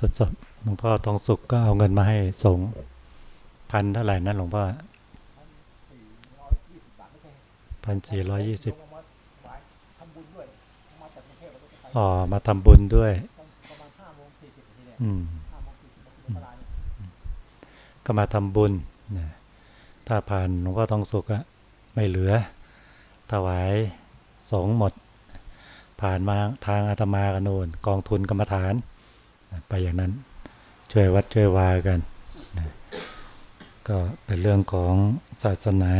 ทดสอบหลวงพ่อทองสุขก็เอาเงินมาให้สงพันเท่าไหร่นะหลวงพ่อพันสี่ร้อยยี่สิบอ๋อ มาทำบุญด้วย อืม ก็มาทำบุญนะถ้าผ่านหลวงพ่อทองสุขอะไม่เหลือ ถวายสงหมด ผ่านมาทางอาตมากันโนนกองทุนกรรมฐาน ไปอย่างนั้นช่วยวัดช่วยวากันนะก็เป็นเรื่องของศาสนา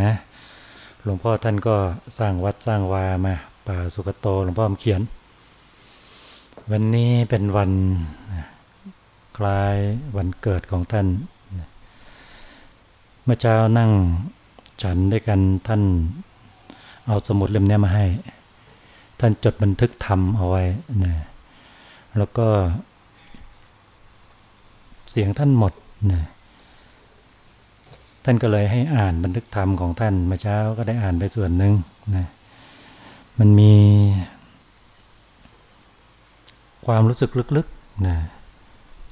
หลวงพ่อท่านก็สร้างวัดสร้างวามาป่าสุกโตหลวงพ่อเขียน วันนี้เป็นวันคล้ายวันเกิดของท่าน เมื่อเช้านั่งฉันด้วยกันท่านเอาสมุดเล่มนี้มาให้ ท่านจดบันทึกธรรมเอาไว้นะแล้วก็ เสียงท่านหมดนะท่านก็เลยให้อ่านบันทึกธรรมของท่านเมื่อเช้าก็ได้อ่านไปส่วนหนึ่งนะมันมี ความรู้สึกลึกๆนะ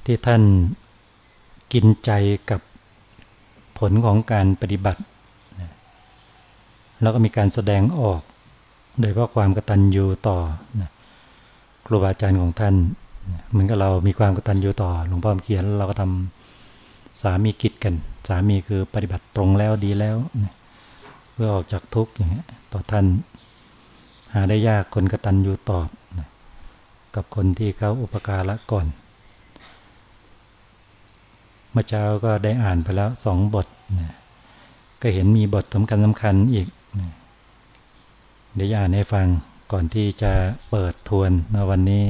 ที่ท่านกินใจกับผลของการปฏิบัติแล้วก็มีการแสดงออก โดยเพราะความกตัญญูต่อครูบาอาจารย์ของท่าน เหมือนกับเรามีความกตัญญูต่อหลวงพ่อเขียนเราก็ทำสามีกิจกัน สามีคือปฏิบัติตรงแล้วดีแล้ว เพื่อออกจากทุกข์อย่างเงี้ยต่อท่านหาได้ยากคนกตัญญูตอบกับคนที่เขาอุปการะก่อนเมื่อเช้าก็ได้อ่านไปแล้วสองบทก็เห็นมีบทสำคัญสำคัญอีกเดี๋ยวอ่านให้ฟังก่อนที่จะเปิดทวนนวันนี้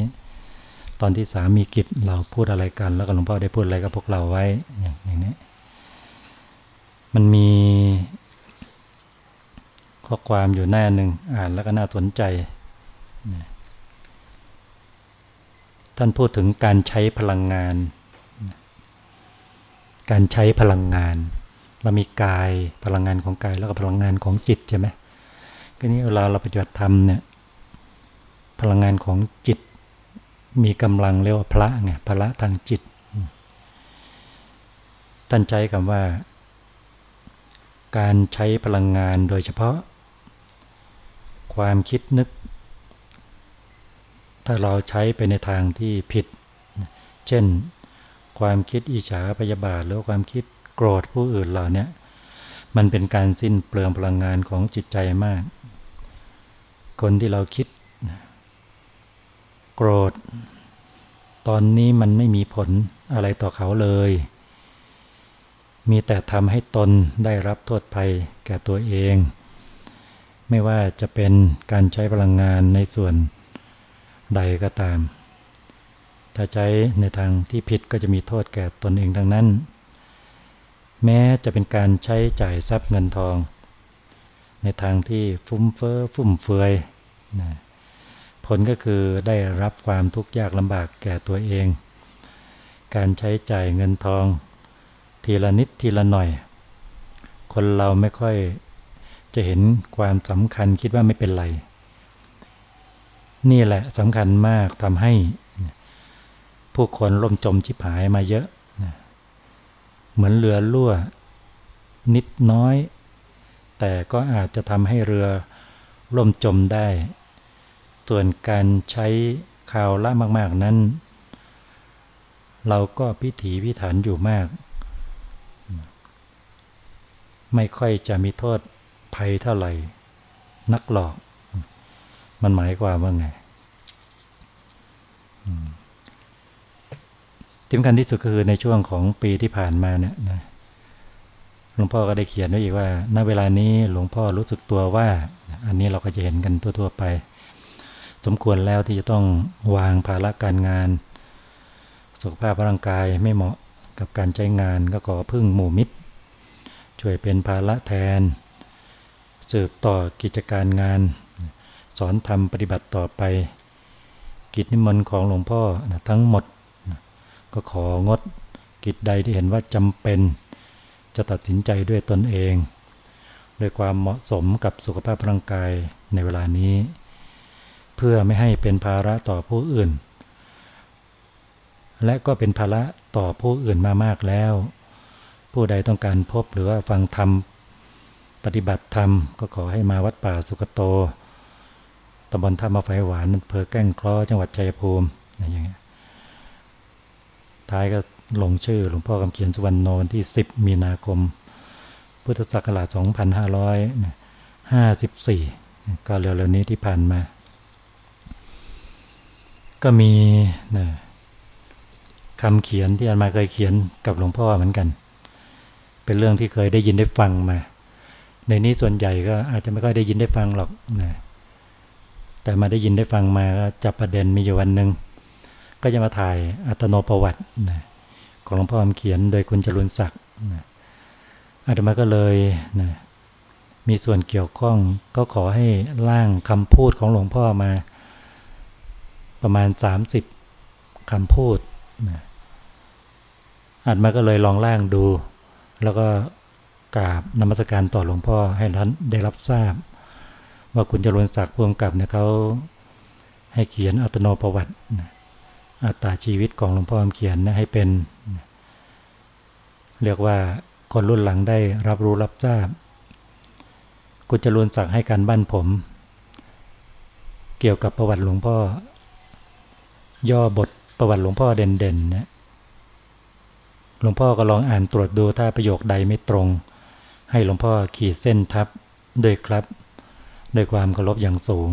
ตอนที่สามีกิจเราพูดอะไรกัน แล้วก็หลวงพ่อได้พูดอะไรกับพวกเราไว้อย่างนี้ มันมีข้อความอยู่หน้าหนึ่งอ่านแล้วก็น่าสนใจ ท่านพูดถึงการใช้พลังงาน การใช้พลังงาน เรามีกายพลังงานของกายแล้วก็พลังงานของจิตใช่ไหมก็นี้เวลาเราปฏิบัติธรรมเนี่ยพลังงานของจิต มีกำลังเรียกว่าพระไงพระทางจิตตั้นใจคำว่า การใช้พลังงานโดยเฉพาะ ความคิดนึก ถ้าเราใช้ไปในทางที่ผิด เช่น ความคิดอิจฉาพยาบาทหรือความคิดโกรธผู้อื่นเหล่านี้มันเป็นการสิ้นเปลืองพลังงานของจิตใจมาก คนที่เราคิด โกรธ ตอนนี้มันไม่มีผลอะไรต่อเขาเลย มีแต่ทำให้ตนได้รับโทษภัยแก่ตัวเอง ไม่ว่าจะเป็นการใช้พลังงานในส่วนใดก็ตาม ถ้าใช้ในทางที่ผิดก็จะมีโทษแก่ตนเองทั้งนั้น แม้จะเป็นการใช้จ่ายทรัพย์เงินทอง ในทางที่ฟุ้มเฟ้อฟุ่มเฟือยนะ ผลก็คือได้รับความทุกข์ยากลำบากแก่ตัวเอง การใช้จ่ายเงินทอง ทีละนิดทีละหน่อย คนเราไม่ค่อยจะเห็นความสำคัญคิดว่าไม่เป็นไร นี่แหละสำคัญมากทำให้ ผู้คนล่มจมชิบหายมาเยอะ เหมือนเรือรั่ว นิดน้อย แต่ก็อาจจะทำให้เรือล่มจมได้ ส่วนการใช้ข่าวละมากๆนั้น เราก็พิถีพิถันอยู่มาก ไม่ค่อยจะมีโทษภัยเท่าไหร่ นักหลอก มันหมายความว่าไงที่สำคัญที่สุดก็คือในช่วงของปีที่ผ่านมาเนี่ยนะหลวงพ่อก็ได้เขียนไว้อีกว่า ณ เวลานี้หลวงพ่อรู้สึกตัวว่า อันนี้เราก็จะเห็นกันทั่ว ๆ ไป สมควรแล้วที่จะต้องวางภาระการงาน สุขภาพร่างกายไม่เหมาะกับการใช้งานก็ขอพึ่งหมู่มิตร ช่วยเป็นภาระแทน สืบต่อกิจการงาน สอนทำปฏิบัติต่อไป กิจนิมนต์ของหลวงพ่อทั้งหมด ก็ของดกิจใดที่เห็นว่าจำเป็น จะตัดสินใจด้วยตนเอง ด้วยความเหมาะสมกับสุขภาพร่างกายในเวลานี้ เพื่อไม่ให้เป็นภาระต่อผู้อื่น และก็เป็นภาระต่อผู้อื่นมามากแล้ว ผู้ใดต้องการพบหรือว่าฟังธรรม ปฏิบัติธรรมก็ขอให้มาวัดป่าสุกโตตำบลท่ามาไฟหวานอำเภอแก้งคล้อจังหวัดชัยภูมิอย่างเงี้ยท้ายก็ลงชื่อหลวงพ่อคำเขียนสุวรรณโนที่ 10 มีนาคม พุทธศักราช 2554 ก็เร็วๆนี้ที่ผ่านมา ก็มีนะคำเขียนที่อามาเคยเขียนกับหลวงพ่อเหมือนกัน เป็นเรื่องที่เคยได้ยินได้ฟังมา ในนี้ส่วนใหญ่ก็อาจจะไม่ค่อยได้ยินได้ฟังหรอกนะแต่มาได้ยินได้ฟังมาก็จับประเด็นมีอยู่วันหนึ่งก็จะมาถ่ายอัตโนประวัตินะของหลวงพ่อเขียนโดยคุณจรุนศักดิ์นะอาตมาก็เลยนะมีส่วนเกี่ยวข้องก็ขอให้ร่างคำพูดของหลวงพ่อมา ประมาณ 30คำพูดนะอาตมาก็เลยลองร่างดู แล้วก็กราบนมัสการต่อหลวงพ่อให้ท่านได้รับทราบ ว่าคุณจรุนศักดิ์พวงกับเนี่ยเขาให้เขียนอัตโนประวัตินะอัตตาชีวิตของหลวงพ่อเขียนนะให้เป็น เรียกว่าคนรุ่นหลังได้รับรู้รับทราบกุณจรุนศักดิ์ให้การบ้านผม เกี่ยวกับประวัติหลวงพ่อ ย่อบทประวัติหลวงพ่อเด่นๆนะหลวงพ่อก็ลองอ่านตรวจดูถ้าประโยคใดไม่ตรง ให้หลวงพ่อขีดเส้นทับด้วยครับด้วยความเคารพอย่างสูง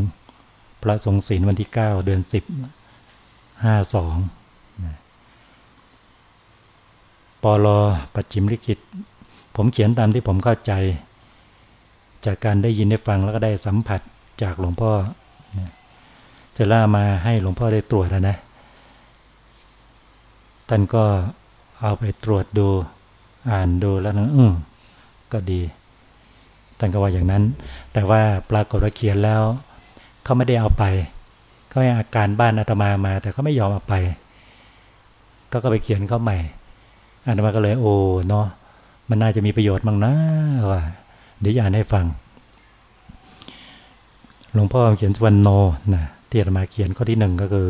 พระทรงศีลวันที่ 9 เดือน 10ห้าสองปลอปัจจิมลิขิต ผมเขียนตามที่ผมเข้าใจ จากการได้ยินได้ฟังแล้วก็ได้สัมผัสจากหลวงพ่อ จะล่ามาให้หลวงพ่อได้ตรวจนะ ท่านก็เอาไปตรวจดูอ่านดูแล้วนะอืมก็ดี ท่านก็ว่าอย่างนั้น แต่ว่าปรากฏว่าเขียนแล้วเขาไม่ได้เอาไปก็ให้อาการบ้านอาตมามา แต่เขาไม่ยอมเอาไป ก็ก็ไปเขียนเขาใหม่อาตมาก็เลยโอ้เนาะมันน่าจะมีประโยชน์บ้างนะว่าเดี๋ยวอ่านให้ฟัง หลวงพ่อเขียนสวรรณโนนะ ที่อาตมาเขียนข้อที่หนึ่งก็คือ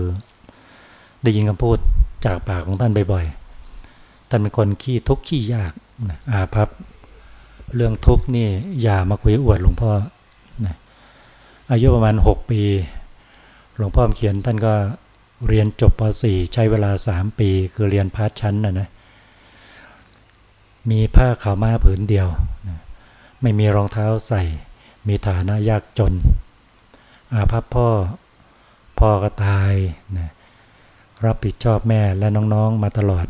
ได้ยินคำพูดจากปากของท่านบ่อยๆ ท่านเป็นคนขี้ทุกข์ขี้ยากอาภัพเรื่องทุกข์นี่อย่ามาคุยอวดหลวงพ่ออายุประมาณหกปี หลวงพ่อเขียนท่านก็เรียนจบป .4 ใช้เวลาสามปี คือเรียนพาร์ทชั้นนะนะ มีผ้าขาวม้าผืนเดียว ไม่มีรองเท้าใส่ มีฐานะยากจน อาภัพพ่อ พ่อก็ตายนะรับผิดชอบแม่และน้องๆมาตลอด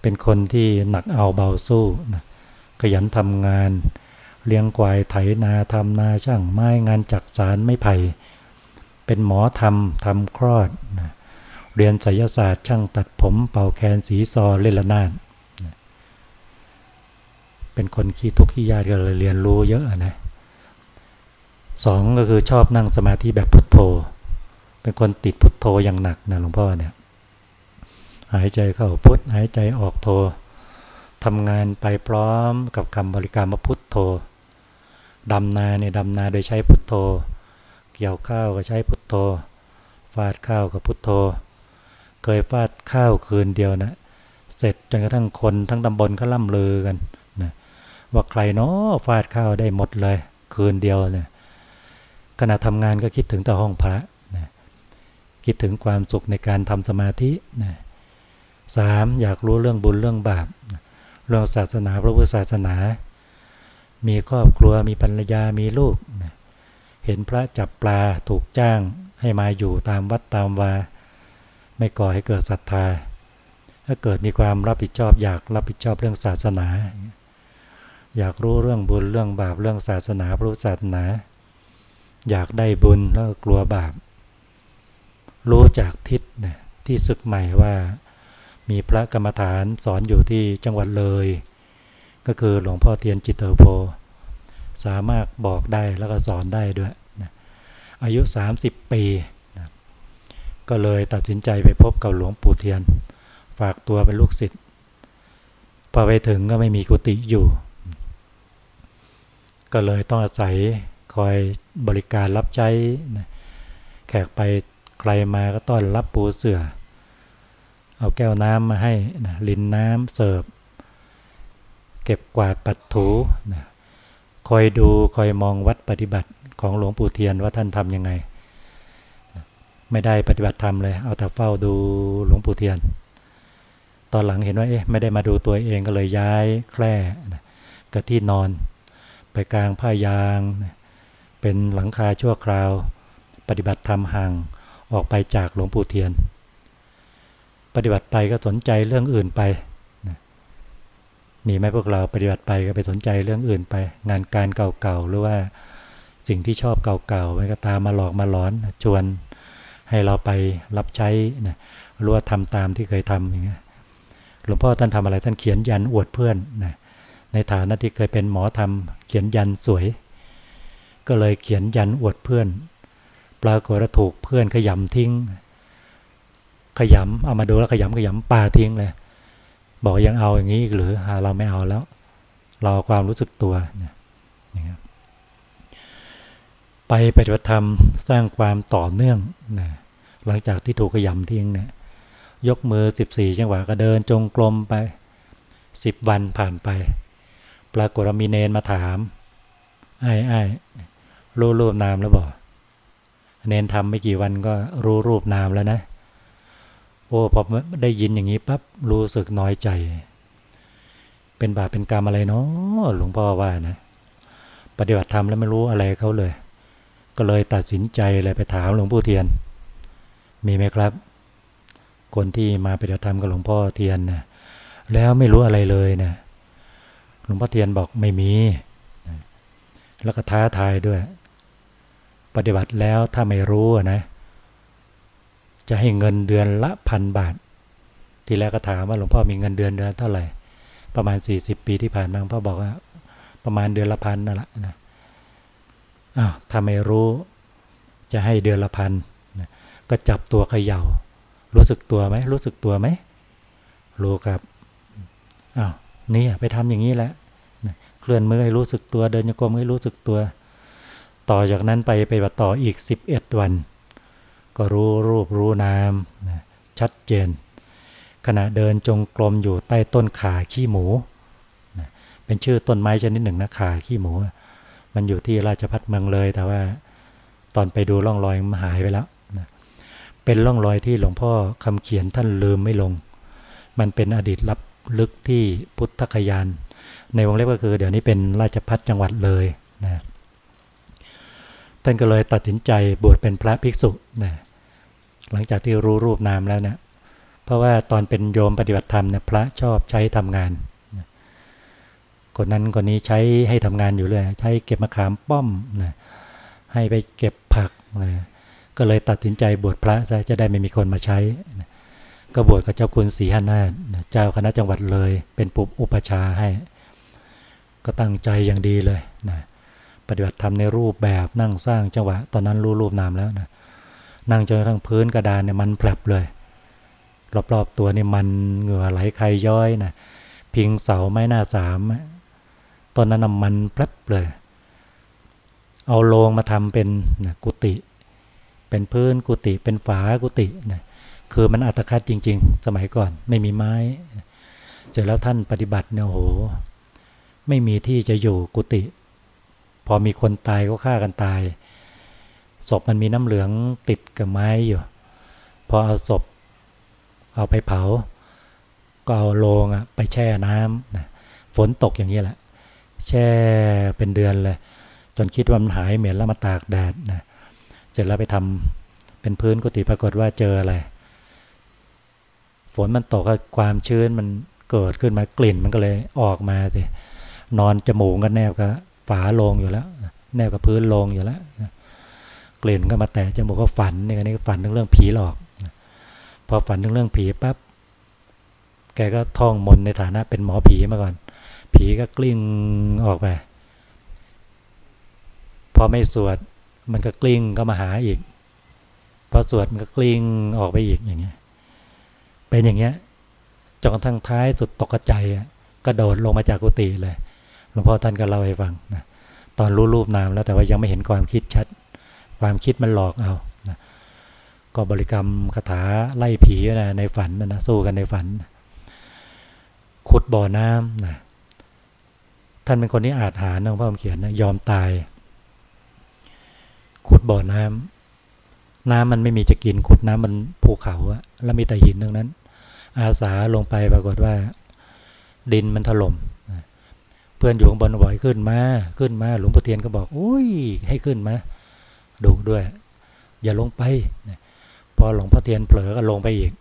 เป็นคนที่หนักเอาเบาสู้นะขยันทำงาน เลี้ยงควายไถนาทำนาช่างไม้งานจักสารไม่ไผ่ เป็นหมอทำทำคลอดนะเรียนศิลศาสตร์ช่างตัดผมเป่าแคนสีซอเล่นละนาดนะเป็นคนขี้ทุกข์ขี้ยากก็เลยเรียนรู้เยอะนะสองก็คือชอบนั่งสมาธิแบบพุทโธ เป็นคนติดพุทโธอย่างหนักนะหลวงพ่อเนี่ย หายใจเข้าพุทหายใจออกโธทำงานไปพร้อมกับคำบริกรรมพุทโธดำนาเนี่ยดำนาโดยใช้พุทโธ เกี่ยวข้าวก็ใช้พุทโธ ฟาดข้าวกับพุทโธ เคยฟาดข้าวคืนเดียวนะ เสร็จจนกระทั่งคนทั้งตำบลเขาล่ำลือกันนะว่าใครเนาะฟาดข้าวได้หมดเลย คืนเดียวเนี่ยขณะทำงานก็คิดถึงแต่ห้องพระ คิดถึงความสุขในการทำสมาธินะสามอยากรู้เรื่องบุญเรื่องบาป เรื่องศาสนาพระพุทธศาสนา มีครอบครัวมีภรรยามีลูกนะเห็นพระจับปลาถูกจ้างให้มาอยู่ตามวัดตามวา ไม่ก่อให้เกิดศรัทธา ถ้าเกิดมีความรับผิดชอบ อยากรับผิดชอบเรื่องศาสนา อยากรู้เรื่องบุญเรื่องบาปเรื่องศาสนาพระพุทธศาสนา อยากได้บุญแล้วกลัวบาป รู้จากทิศนะที่ศึกใหม่ว่า มีพระกรรมฐานสอนอยู่ที่จังหวัดเลย ก็คือหลวงพ่อเทียนจิตเตอร์โพ สามารถบอกได้แล้วก็สอนได้ด้วยนะอายุ 30 ปีนะก็เลยตัดสินใจไปพบกับหลวงปู่เทียน ฝากตัวเป็นลูกศิษย์พอไปถึงก็ไม่มีกุฏิอยู่ ก็เลยต้องอาศัยคอยบริการรับใช้นะแขกไป ใครมาก็ต้อนรับปูเสือ เอาแก้วน้ำมาให้นะลินน้ำเสิร์ฟ เก็บกวาดปัดถูนะคอยดูคอยมองวัดปฏิบัติของหลวงปู่เทียนว่าท่านทำยังไง ไม่ได้ปฏิบัติธรรมเลย เอาแต่เฝ้าดูหลวงปู่เทียน ตอนหลังเห็นว่าเอ๊ะไม่ได้มาดูตัวเองก็เลยย้ายแคร่นะกับที่นอนไปกลางผ้ายาง เป็นหลังคาชั่วคราว ปฏิบัติธรรมห่าง ออกไปจากหลวงปู่เทียน ปฏิบัติไปก็สนใจเรื่องอื่นไปนะมีไหมพวกเราปฏิบัติไปก็ไปสนใจเรื่องอื่นไป งานการเก่าๆหรือว่าสิ่งที่ชอบเก่าๆมันก็ตามมาหลอกมาหลอน ชวนให้เราไปรับใช้นะรู้ว่าทำตามที่เคยทำอย่างเงี้ยหลวงพ่อท่านทำอะไรท่านเขียนยันอวดเพื่อนนะในฐานะที่เคยเป็นหมอทำเขียนยันสวย ก็เลยเขียนยันอวดเพื่อน ปรากฏว่าถูกเพื่อนขยำทิ้ง ขยำเอามาดูแล้วขยำขยำปาทิ้งเลย บอกยังเอาอย่างนี้อีกหรือเราไม่เอาแล้ว เราความรู้สึกตัวนี่ยไปปฏิบัติธรรมสร้างความต่อเนื่องนะหลังจากที่ถูกขยำทิ้งเนะี่ยยกมือ 14 จังหวะก็เดินจงกรมไป 10 วันผ่านไป ปรากฏว่ามีเนนมาถามไอ้ไอ้รู้รูปนามแล้วบอก เนนทำไม่กี่วันก็รู้รูปนามแล้วนะ โอ้พอได้ยินอย่างนี้ปั๊บรู้สึกน้อยใจ เป็นบาปเป็นกรรมอะไรเนาะหลวงพ่อว่านะ ปฏิบัติธรรมแล้วไม่รู้อะไรเขาเลย ก็เลยตัดสินใจเลยไปถามหลวงพ่อเทียน มีไหมครับ คนที่มาปฏิบัติธรรมกับหลวงพ่อเทียนนะแล้วไม่รู้อะไรเลยนะหลวงพ่อเทียนบอกไม่มี แล้วก็ท้าทายด้วย ปฏิบัติแล้วถ้าไม่รู้นะ จะให้เงินเดือนละพันบาท ทีแรกก็ถามว่าหลวงพ่อมีเงินเดือนเดือนเท่าไหร่ ประมาณ 40 ปีที่ผ่านมาหลวงพ่อบอกว่า ประมาณเดือนละพันนั่นแหละนะอ้าวถ้าไม่รู้จะให้เดือนละพันก็จับตัวเขยา่า รู้สึกตัวไหมรู้สึกตัวไหมรู้ครับอ้าวนี่ไปทำอย่างนี้แหละเคลื่อนมือให้รู้สึกตัวเดินโยกมือให้รู้สึกตัว ต่อจากนั้นไปไปบัต่ออีก 11 วัน ก็รู้รูปรู้นามชัดเจน ขณะเดินจงกรมอยู่ใต้ต้นขาขี้หมู เป็นชื่อต้นไม้ชนิดหนึ่งนะขาขี้หมู มันอยู่ที่ราชพัฒเมืองเลยแต่ว่าตอนไปดูร่องรอยมันหายไปแล้วเป็นร่องรอยที่หลวงพ่อคำเขียนท่านลืมไม่ลง มันเป็นอดีตลับลึกที่พุทธคยาน ในวงเล็บก็คือเดี๋ยวนี้เป็นราชพัฒจังหวัดเลยนะ ท่านก็เลยตัดสินใจบวชเป็นพระภิกษุนะหลังจากที่รู้รูปนามแล้วเนะี่ยเพราะว่าตอนเป็นโยมปฏิบัติธรรมเนี่ยพระชอบใช้ทำงานคนนั้นคนนี้ใช้ให้ทำงานอยู่เลย ใช้เก็บมะขามป้อมนะให้ไปเก็บผักนะก็เลยตัดสินใจบวชพระซะจะได้ไม่มีคนมาใช้นะก็บวชกับเจ้าคุณศรีหนาถเจ้าคณะจังหวัดเลย เป็นปุบอุปชาให้ ก็ตั้งใจอย่างดีเลยนะ ปฏิบัติธรรมในรูปแบบนั่งสร้างจังหวะ ตอนนั้นรู้รูปนามแล้วนะนั่งจนทั้งพื้นกระดานเนี่ยมันแผลบเลย รอบๆตัวนี่มันเหงื่อไหลใครย้อยนะพิงเสาไม้หน้าสามตอนนั้นน้ำมันแป๊บเลย เอาโลงมาทำเป็นนะกุฏิเป็นพื้นกุฏิเป็นฝากุฏินะคือมันอัตคัดจริง ๆ สมัยก่อนไม่มีไม้เสร็จแล้วท่านปฏิบัติเนี่ยโห ไม่มีที่จะอยู่กุฏิ พอมีคนตายก็ฆ่ากันตาย ศพมันมีน้ำเหลืองติดกับไม้อยู่ พอเอาศพเอาไปเผา ก็เอาโลงอะไปแช่น้ำนะฝนตกอย่างนี้แหละ แช่เป็นเดือนเลย จนคิดว่ามันหายเหม็นแล้วมาตากแดดนะ เสร็จแล้วไปทำเป็นพื้นกุฏิปรากฏว่าเจออะไร ฝนมันตกความชื้นมันเกิดขึ้นมากลิ่นมันก็เลยออกมาสินอนจมูกก็แนบกับ ฝาลงอยู่แล้ว แนบกับพื้นลงอยู่แล้วกลิ่นก็มาแตะจมูกก็ฝันนี่นี่ฝันถึงเรื่องผีหลอกพอฝันถึงเรื่องผีปั๊บแกก็ท่องมนในฐานะเป็นหมอผีมาก่อน ผีก็กลิ้งออกไป พอไม่สวดมันก็กลิ้งก็มาหาอีก พอสวดมันก็กลิ้งออกไปอีกอย่างเงี้ย เป็นอย่างเงี้ยจนกระทั่งท้ายสุดตกใจก็โดดลงมาจากกุฏิเลย ลวงพ่อท่านก็เล่าให้ฟังนะตอนรู้รูปนามแล้วแต่ว่ายังไม่เห็นความคิดชัด ความคิดมันหลอกเอานะก็บริกรรมคาถาไล่ผีนะในฝันนะสู้กันในฝัน ขุดบ่อน้ำนะท่านเป็นคนที่อาจหาหลวงพ่อเขียนนะยอมตาย ขุดบ่อน้ำน้ำมันไม่มีจะกินขุดน้ำมันภูเขาอะแล้วมีแต่หินตรงนั้น อาสาลงไปปรากฏว่า ดินมันถล่ม เพื่อนอยู่ข้างบนบ่อยขึ้นมาขึ้นมาหลวงพ่อเทียนก็บอกอุ้ยให้ขึ้นมาดุด้วย อย่าลงไปพอหลวงพ่อเทียนเผลอก็ลงไปอีก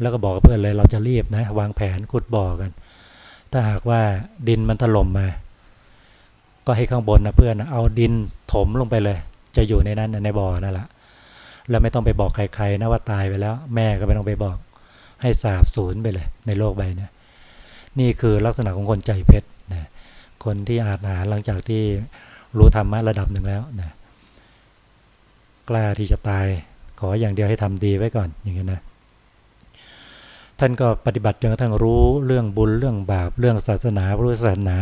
แล้วก็บอกเพื่อนเลยเราจะรีบนะ วางแผนขุดบ่อกัน ถ้าหากว่าดินมันถล่มมา ก็ให้ข้างบนนะเพื่อนเอาดินถมลงไปเลย จะอยู่ในนั้นในบ่อนั่นแหละแล้วไม่ต้องไปบอกใครๆนะว่าตายไปแล้ว แม่ก็ไม่ต้องไปบอก ให้สาบสูญไปเลย ในโลกใบนี้นี่คือลักษณะของคนใจเพชร คนที่อาจหาหลังจากที่รู้ธรรมะระดับหนึ่งแล้วนะกล้าที่จะตายขออย่างเดียวให้ทำดีไว้ก่อนอย่างนี้นะท่านก็ปฏิบัติจนกระทั่งรู้เรื่องบุญเรื่องบาปเรื่องศาสนารู้ศาสนา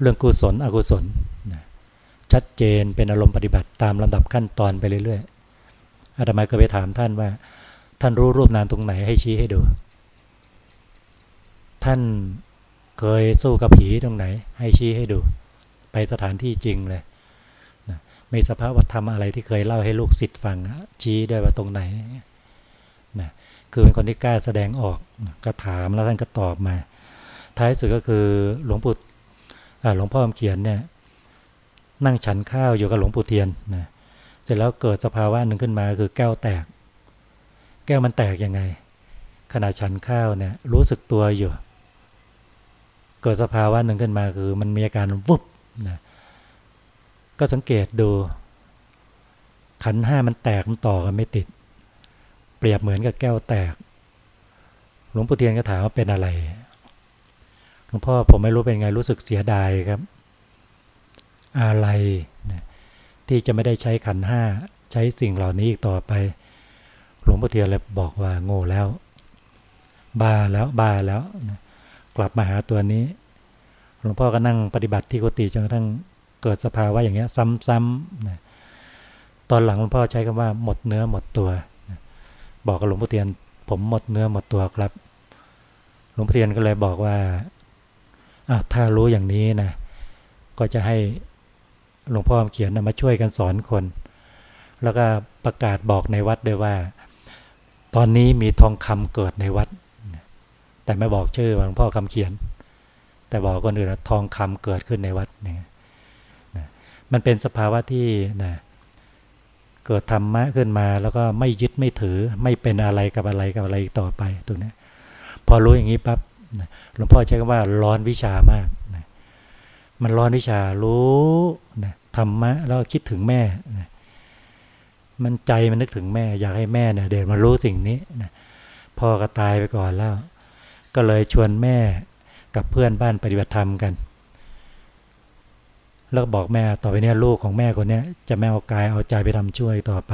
เรื่องกุศลอกุศลนะชัดเจนเป็นอารมณ์ปฏิบัติตามลำดับขั้นตอนไปเรื่อยๆอาตมาก็ไปถามท่านว่า ท่านรู้รูปนามตรงไหนให้ชี้ให้ดู ท่าน เคยสู้กับผีตรงไหน ให้ชี้ให้ดู ไปสถานที่จริงเลยนะมีสภาพวัธรรมอะไรที่เคยเล่าให้ลูกศิษย์ฟังชี้ได้ว่าตรงไหนนะคือเป็นคนที่กล้าแสดงออกก็ถามแล้วท่านก็ตอบมา ท้ายสุดก็คือหลวงปู่หลวงพ่อเขียนเนี่ยนั่งฉันข้าวอยู่กับหลวงปู่เทียนนะเสร็จแล้วเกิดสภาวะหนึ่งขึ้นมาคือแก้วแตก แก้วมันแตกยังไงขณะฉันข้าวเนี่ยรู้สึกตัวอยู่ เกิดสภาวะหนึ่งขึ้นมาคือมันมีอาการวุบนะก็สังเกตดู ขันห้ามันแตกมันต่อกันไม่ติด เปรียบเหมือนกับแก้วแตก หลวงปู่เทียนก็ถามว่าเป็นอะไรหลวงพ่อผมไม่รู้เป็นไงรู้สึกเสียดายครับ อะไรนะที่จะไม่ได้ใช้ขันห้าใช้สิ่งเหล่านี้อีกต่อไป หลวงพ่อเทียนเลยบอกว่าโง่แล้ว บ้าแล้วบ้าแล้วนะ ลับมาหาตัวนี้ หลวงพ่อก็นั่งปฏิบัติที่กุฏิจนกระทั่งเกิดสภาวะอย่างเงี้ย ซ้ำๆนะตอนหลังหลวงพ่อใช้คำว่าหมดเนื้อหมดตัวนะบอกกับหลวงพ่อเทียน ผมหมดเนื้อหมดตัวครับ หลวงพ่อเทียนก็เลยบอกว่าถ้ารู้อย่างนี้นะก็จะให้หลวงพ่อเขียนมาช่วยกันสอนคน แล้วก็ประกาศบอกในวัดด้วยว่า ตอนนี้มีทองคำเกิดในวัด แต่ไม่บอกชื่อหลวงพ่อคำเขียน แต่บอกคนอื่นทองคำเกิดขึ้นในวัดเนี่ยนะมันเป็นสภาวะที่นะเกิดธรรมะขึ้นมา แล้วก็ไม่ยึดไม่ถือ ไม่เป็นอะไรกับอะไรกับอะไรต่อไปตรงนี้พอรู้อย่างนี้ปั๊บหลวงพ่อใช้คำว่าร้อนวิชามากนะมันร้อนวิชารู้นะธรรมะแล้วคิดถึงแม่นะมันใจมันนึกถึงแม่ อยากให้แม่เนี่ยเดินมารู้สิ่งนี้นะพ่อก็ตายไปก่อนแล้ว ก็เลยชวนแม่กับเพื่อนบ้านปฏิบัติธรรมกัน แล้วบอกแม่ต่อไปนี้ลูกของแม่คนนี้จะไม่เอากายเอาใจไปทำช่วยต่อไป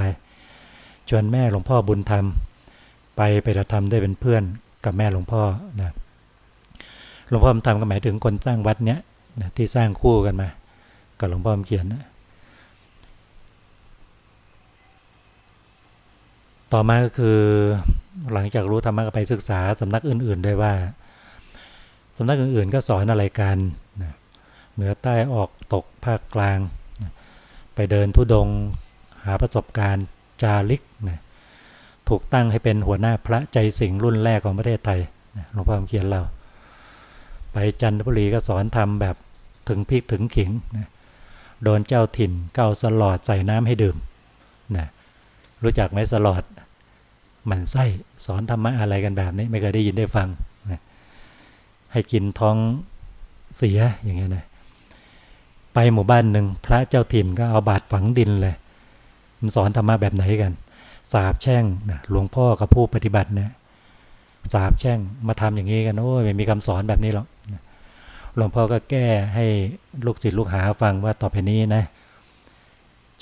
ชวนแม่หลวงพ่อบุญธรรม ไปไปฏิบัติธรรมได้เป็นเพื่อนกับแม่หลวงพ่อนะหลวงพ่อบุญธรรมก็หมายถึงคนสร้างวัดเนี้ยนะที่สร้างคู่กันมากับหลวงพ่อเขียนนะต่อมาก็คือ หลังจากรู้ธรรมะก็ไปศึกษาสำนักอื่น ๆ ด้วยว่าสำนักอื่น ๆ ก็สอนอะไรกันเหนือใต้ออกตกภาคกลาง ไปเดินทุดงหาประสบการณ์จาริกนะถูกตั้งให้เป็นหัวหน้าพระใจสิงรุ่นแรกของประเทศไทยหลวงพ่อเขียนเรา ไปจันทบุรีก็สอนทำแบบถึงพริกถึงขิงนะโดนเจ้าถิ่นเก้าสลอดใส่น้ำให้ดื่มนะรู้จักไหมสลอด มันไส้สอนธรรมะอะไรกันแบบนี้ ไม่เคยได้ยินได้ฟังนะให้กินท้องเสียอย่างเงี้ยนะไปหมู่บ้านหนึ่งพระเจ้าถิ่นก็เอาบาดฝังดินเลย มันสอนธรรมะแบบไหนกัน สาบแช่งนะหลวงพ่อกับผู้ปฏิบัตินี่ยสาบแช่งมาทำอย่างนี้กันโอ้ยไม่มีคำสอนแบบนี้หรอกหลวงพ่อก็แก้ให้ลูกศิษย์ลูกหาฟังว่าต่อไปนี้นะ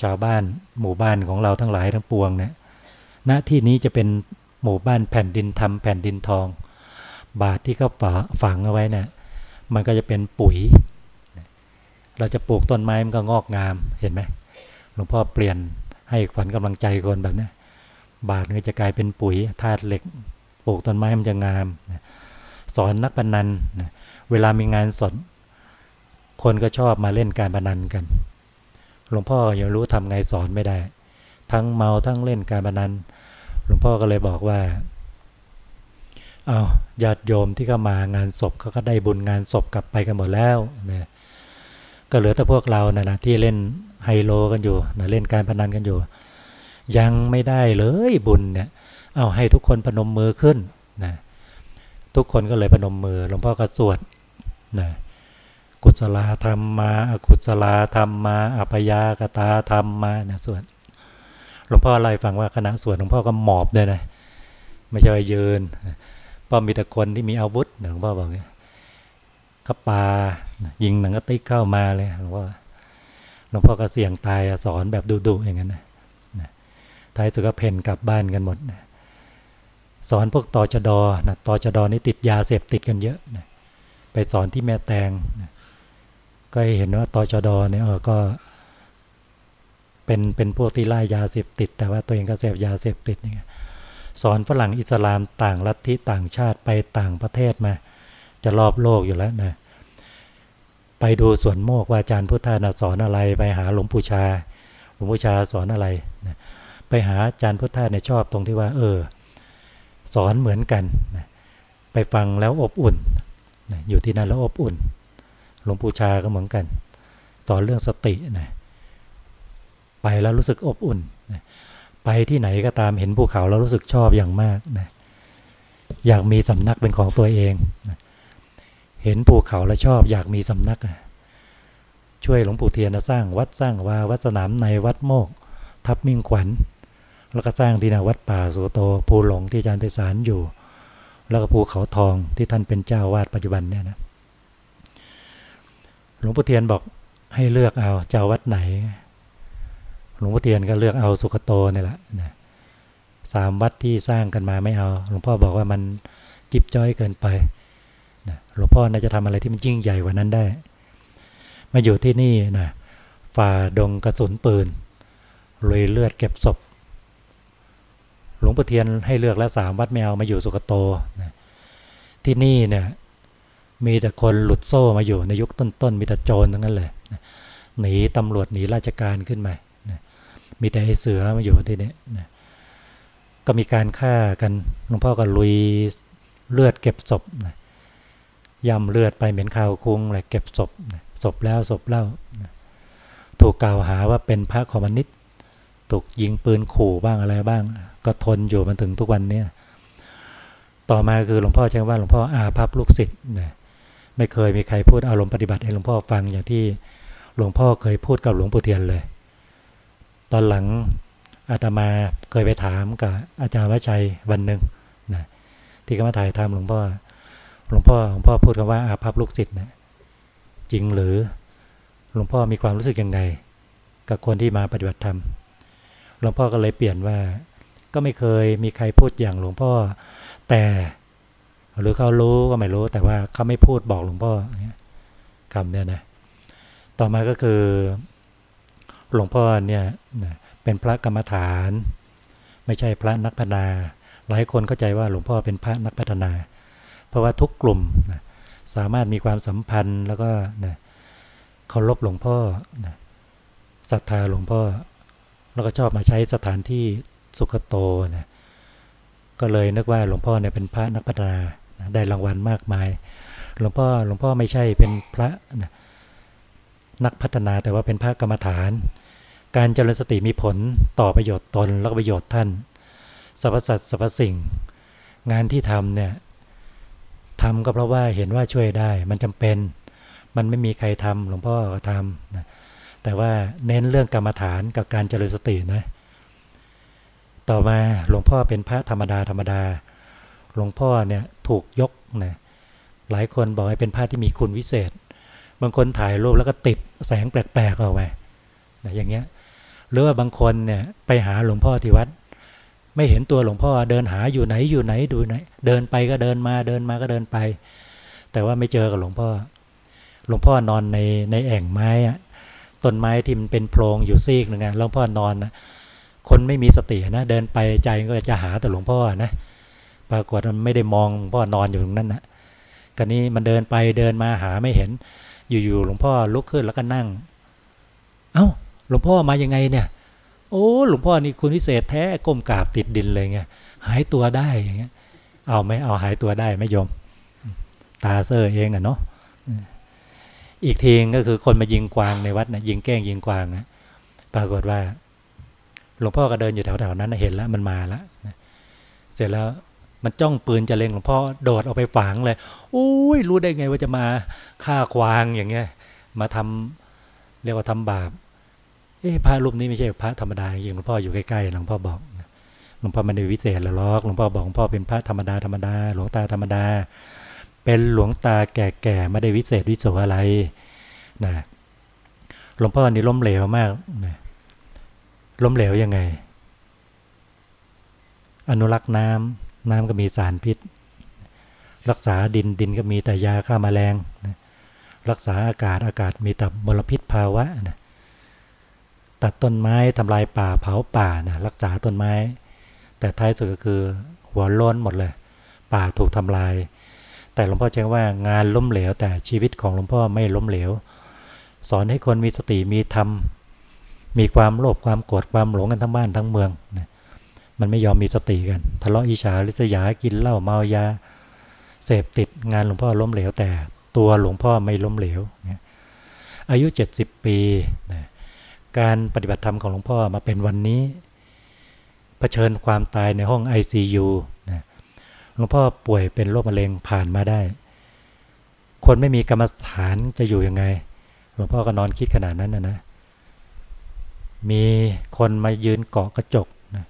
ชาวบ้านหมู่บ้านของเราทั้งหลายทั้งปวงเนี่ย ณที่นี้จะเป็นหมู่บ้านแผ่นดินทำแผ่นดินทอง บาทที่เขาฝังเอาไว้นะ่ะมันก็จะเป็นปุ๋ย เราจะปลูกต้นไม้มันก็งอกงามเห็นไหมหลวงพ่อเปลี่ยนให้ขวัญกำลังใจคนแบบนี้บาทก็จะกลายเป็นปุ๋ยธาตุเหล็กปลูกต้นไม้มันจะงาม สอนนักพนันเวลามีงานสด คนก็ชอบมาเล่นการพนันกัน หลวงพ่อยังรู้ทำไงสอนไม่ได้ ทั้งเมาทั้งเล่นการพนัน หลวงพ่อก็เลยบอกว่าเอาญาติโยมที่เข้ามางานศพเขาก็ได้บุญงานศพกลับไปกันหมดแล้วนะก็เหลือแต่พวกเรานะนะที่เล่นไฮโลกันอยู่นะเล่นการพนันกันอยู่ ยังไม่ได้เลยบุญเนี่ยเอาให้ทุกคนพนมมือขึ้นนะทุกคนก็เลยพนมมือหลวงพ่อก็สวดนะกุศลธรรมมาอกุศลธรรมมาอัปยากตาธรรมมานี่ยสวด หลวงพ่อไล่ฟังว่าคณะสวดหลวงพ่อก็หมอบเลยนะไม่ใช่ยืนเพราะมีแต่คนที่มีอาวุธหลวงพ่อบอกเงี้ยก็ปายิงหนังกระติกเข้ามาเลยหลวงพ่อหลวงพ่อก็เสี่ยงตายสอนแบบดุๆอย่างนั้นนะท้ายสุดก็เพนกลับบ้านกันหมดนะสอนพวกตอจดอนะตอจดอนี่ติดยาเสพติดกันเยอะนะไปสอนที่แม่แตงนะก็เห็นว่าตอจดอเนี่ยก็ เป็นเป็นพวกที่ไล่ยาเสพติด แต่ว่าตัวเองก็เสพยาเสพติดนี่สอนฝรั่งอิสลามต่างลัทธิต่างชาติไปต่างประเทศมา จะรอบโลกอยู่แล้วนะไปดูสวนโมกว่าอาจารย์พุทธาสอนอะไร ไปหาหลวงปู่ชาหลวงปู่ชาสอนอะไรนะไปหาอาจารย์พุทธาเนี่ยชอบตรงที่ว่า เออ สอนเหมือนกันนะไปฟังแล้วอบอุ่นนะอยู่ที่นั่นแล้วอบอุ่นหลวงปู่ชาก็เหมือนกัน สอนเรื่องสตินะ ไปแล้วรู้สึกอบอุ่นนะไปที่ไหนก็ตามเห็นภูเขาแล้วรู้สึกชอบอย่างมากนะอยากมีสำนักเป็นของตัวเองนะเห็นภูเขาแล้วชอบอยากมีสำนัก ช่วยหลวงปู่เทียนสร้างวัดสร้างวาวัดสนามในวัดโมก ทับมิ่งขวัญ แล้วก็สร้างที่นาวัดป่าสุโตภูหลงที่อาจารย์ไปสารอยู่ แล้วก็ภูเขาทองที่ท่านเป็นเจ้าวาดปัจจุบันเนี่ยนะหลวงพ่เทียนบอกให้เลือกเอาเจ้าวัดไหน หลวงพ่อเทียนก็เลือกเอาสุขโตนี่แหละนะสามวัดที่สร้างกันมาไม่เอา หลวงพ่อบอกว่ามันจิบจ้อยเกินไปนะหลวงพ่อน่าจะทำอะไรที่มันยิ่งใหญ่กว่านั้นได้ มาอยู่ที่นี่นะฝ่าดงกระสุนปืนลุยเลือดเก็บศพ หลวงพ่อเทียนให้เลือกแล้วสามวัดไม่เอามาอยู่สุขโตนะที่นี่เนี่ยมีแต่คนหลุดโซ่มาอยู่ในยุคต้นๆ มีแต่โจรทั้งนั้นเลยหนีตำรวจหนีราชการขึ้นมา มีแต่ไอเสือมาอยู่ที่นี้ก็มีการฆ่ากันหลวงพ่อก็ลุยเลือดเก็บศพย่ำเลือดไปเหม็นข่าวคุ้งเลยเก็บศพศพแล้วศพเล่าถูกกล่าวหาว่าเป็นพระคอมมินิสต์ถูกยิงปืนขู่บ้างอะไรบ้าง ก็ทนอยู่มาถึงทุกวันนี้ต่อมาคือหลวงพ่อใช้ว่าหลวงพ่ออาภัพลูกศิษย์นะไม่เคยมีใครพูดอารมณ์ปฏิบัติให้หลวงพ่อฟังอย่างที่หลวงพ่อเคยพูดกับหลวงปู่เทียนเลย ตอนหลังอาตมาเคยไปถามกับอาจารย์วชัยวันหนึ่งนะที่เขามาถ่ายทำหลวงพ่อหลวงพ่อหลวงพ่อพูดคำว่าอาภัพลูกศิษย์นะจริงหรือหลวงพ่อมีความรู้สึกยังไง กับคนที่มาปฏิบัติธรรมหลวงพ่อก็เลยเปลี่ยนว่า ก็ไม่เคยมีใครพูดอย่างหลวงพ่อ แต่หรือเขารู้ก็ไม่รู้ แต่ว่าเขาไม่พูดบอกหลวงพ่อคำเนี่ยนะต่อมาก็คือ หลวงพ่อเนี่ยเป็นพระกรรมฐาน ไม่ใช่พระนักพัฒนา หลายคนเข้าใจว่าหลวงพ่อเป็นพระนักพัฒนา เพราะว่าทุกกลุ่มสามารถมีความสัมพันธ์แล้วก็เคารพหลวงพ่อศรัทธาหลวงพ่อ แล้วก็ชอบมาใช้สถานที่สุขโตนะก็เลยนึกว่าหลวงพ่อเนี่ยเป็นพระนักพัฒนาได้รางวัลมากมาย หลวงพ่อหลวงพ่อไม่ใช่เป็นพระนักพัฒนาแต่ว่าเป็นพระกรรมฐาน การเจริญสติมีผลต่อประโยชน์ตนและประโยชน์ท่านสรรพสัตว์สรรพสิ่ง งานที่ทำเนี่ยทำก็เพราะว่าเห็นว่าช่วยได้ มันจำเป็นมันไม่มีใครทำหลวงพ่อก็ทำนะแต่ว่าเน้นเรื่องกรรมฐานกับการเจริญสตินะต่อมาหลวงพ่อเป็นพระธรรมดาธรรมดา หลวงพ่อเนี่ยถูกยกนะหลายคนบอกให้เป็นผ้าที่มีคุณวิเศษ บางคนถ่ายรูปแล้วก็ติดแสงแปลกๆออกไปนะอย่างเงี้ย หรือว่าบางคนเนี่ยไปหาหลวงพ่อที่วัด ไม่เห็นตัวหลวงพ่อเดินหาอยู่ไหนอยู่ไหนดูไหน เดินไปก็เดินมาเดินมาก็เดินไป แต่ว่าไม่เจอกับหลวงพ่อ หลวงพ่อนอนในในแอ่งไม้อะต้นไม้ที่มันเป็นโพรงอยู่ซีกหนึ่งไงหลวงพ่อนอนนะคนไม่มีสตินะเดินไปใจก็จะหาแต่หลวงพ่อนะปรากฏมันไม่ได้มองพ่อนอนอยู่ตรงนั้นนะกันนี้มันเดินไปเดินมาหาไม่เห็น อยู่ๆหลวงพ่อลุกขึ้นแล้วก็นั่ง เอา้า หลวงพ่อมายังไงเนี่ย โอ้หลวงพ่อนี่คุณพิเศษแท้ก้มกราบติดดินเลยไงหายตัวได้อย่างเงี้ย เอาไหมเอาหายตัวได้ไม่ยอมตาเซอร์เองอะเนาะอีกทีก็คือคนมายิงกวางในวัดนะยิงแก้งยิงกวางนะปรากฏว่า หลวงพ่อก็เดินอยู่แถวๆนั้นเห็นแล้วมันมาแล้วเสร็จแล้วมันจ้องปืนจะเล็งหลวงพ่อโดดออกไปฝังเลยโอ้ยรู้ได้ไงว่าจะมาฆ่าควางอย่างเงี้ย มาทำเรียกว่าทำบาป เอ้พระรูปนี้ไม่ใช่พระธรรมดาจริงหลวงพ่ออยู่ใกล้ๆหลวงพ่อบอกหลวงพ่อไม่ได้วิเศษหรอกหลวงพ่อบอกหลวงพ่อเป็นพระธรรมดาธรรมดาหลวงตาธรรมดา เป็นหลวงตาแก่ๆไม่ได้วิเศษวิโสอะไรนะหลวงพ่อนี่ล้มเหลวมากนะล้มเหลวยังไง อนุรักษ์น้ำน้ำก็มีสารพิษ รักษาดินดินก็มีแต่ยาฆ่ามาแมลงนะรักษาอากาศอากาศมีแต่มลพิษภาวะนะ ตัดต้นไม้ทำลายป่าเผาป่านะรักษาต้นไม้ แต่ท้ายสุดก็คือหัวล้นหมดเลย ป่าถูกทำลาย แต่หลวงพ่อแจ้งว่างานล้มเหลว แต่ชีวิตของหลวงพ่อไม่ล้มเหลว สอนให้คนมีสติมีธรรมมีความโลภความโกรธความหลงกันทั้งบ้านทั้งเมืองนะมันไม่ยอมมีสติกัน ทะเลาะอิจฉาริษยากินเหล้าเมายา เสพติดงานหลวงพ่อล้มเหลว แต่ตัวหลวงพ่อไม่ล้มเหลวนะอายุ 70 ปีนะ การปฏิบัติธรรมของหลวงพ่อมาเป็นวันนี้เผชิญความตายในห้อง ICU นะหลวงพ่อป่วยเป็นโรคมะเร็งผ่านมาได้ คนไม่มีกรรมฐานจะอยู่ยังไง หลวงพ่อก็นอนคิดขนาดนั้นนะนะ มีคนมายืนเกาะกระจกนะ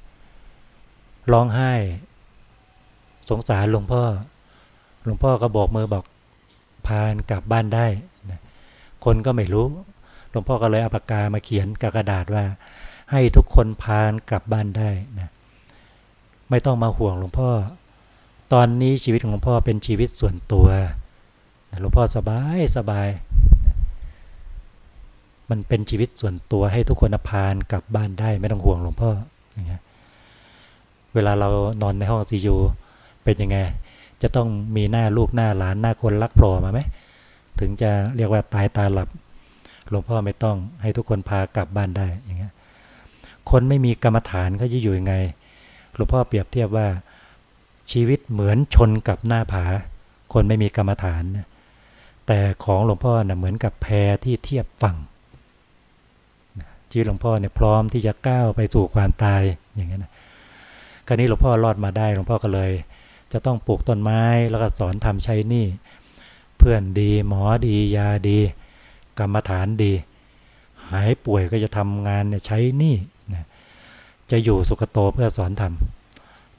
ร้องไห้ สงสารหลวงพ่อ หลวงพ่อก็บอกมือบอกพานกลับบ้านได้นะคนก็ไม่รู้ ลวงพ่อก็เลยเอาปากกามาเขียนกระดาษว่า ให้ทุกคนพานกลับบ้านได้นะไม่ต้องมาห่วงหลวงพ่อ ตอนนี้ชีวิตของหลวงพ่อเป็นชีวิตส่วนตัวหลวงพ่อสบายสบาย มันเป็นชีวิตส่วนตัวให้ทุกคนพานกลับบ้านได้ ไม่ต้องห่วงหลวงพ่ออย่างเงี้ยเวลาเรานอนในห้องซียูเป็นยังไง จะต้องมีหน้าลูกหน้าหลานหน้าคนรักโผล่มาไหมถึงจะเรียกว่าตายตาหลับ หลวงพ่อไม่ต้องให้ทุกคนพากลับบ้านได้อย่างเงี้ยคนไม่มีกรรมฐานเขาจะอยู่ยังไง หลวงพ่อเปรียบเทียบว่าชีวิตเหมือนชนกับหน้าผา คนไม่มีกรรมฐานแต่ของหลวงพ่อเน่ยเหมือนกับแพที่เทียบฝั่งชีวิตหลวงพ่อเนี่ยพร้อมที่จะก้าวไปสู่ความตายอย่างเงี้ยนะคราวนี้หลวงพ่อรอดมาได้หลวงพ่อก็เลย จะต้องปลูกต้นไม้แล้วก็สอนทำใช้นี่ เพื่อนดีหมอดียาดี กรรมฐานดี หายป่วยก็จะทำงานเนี่ยใช้นี่นะจะอยู่สุขโตเพื่อสอนธรรม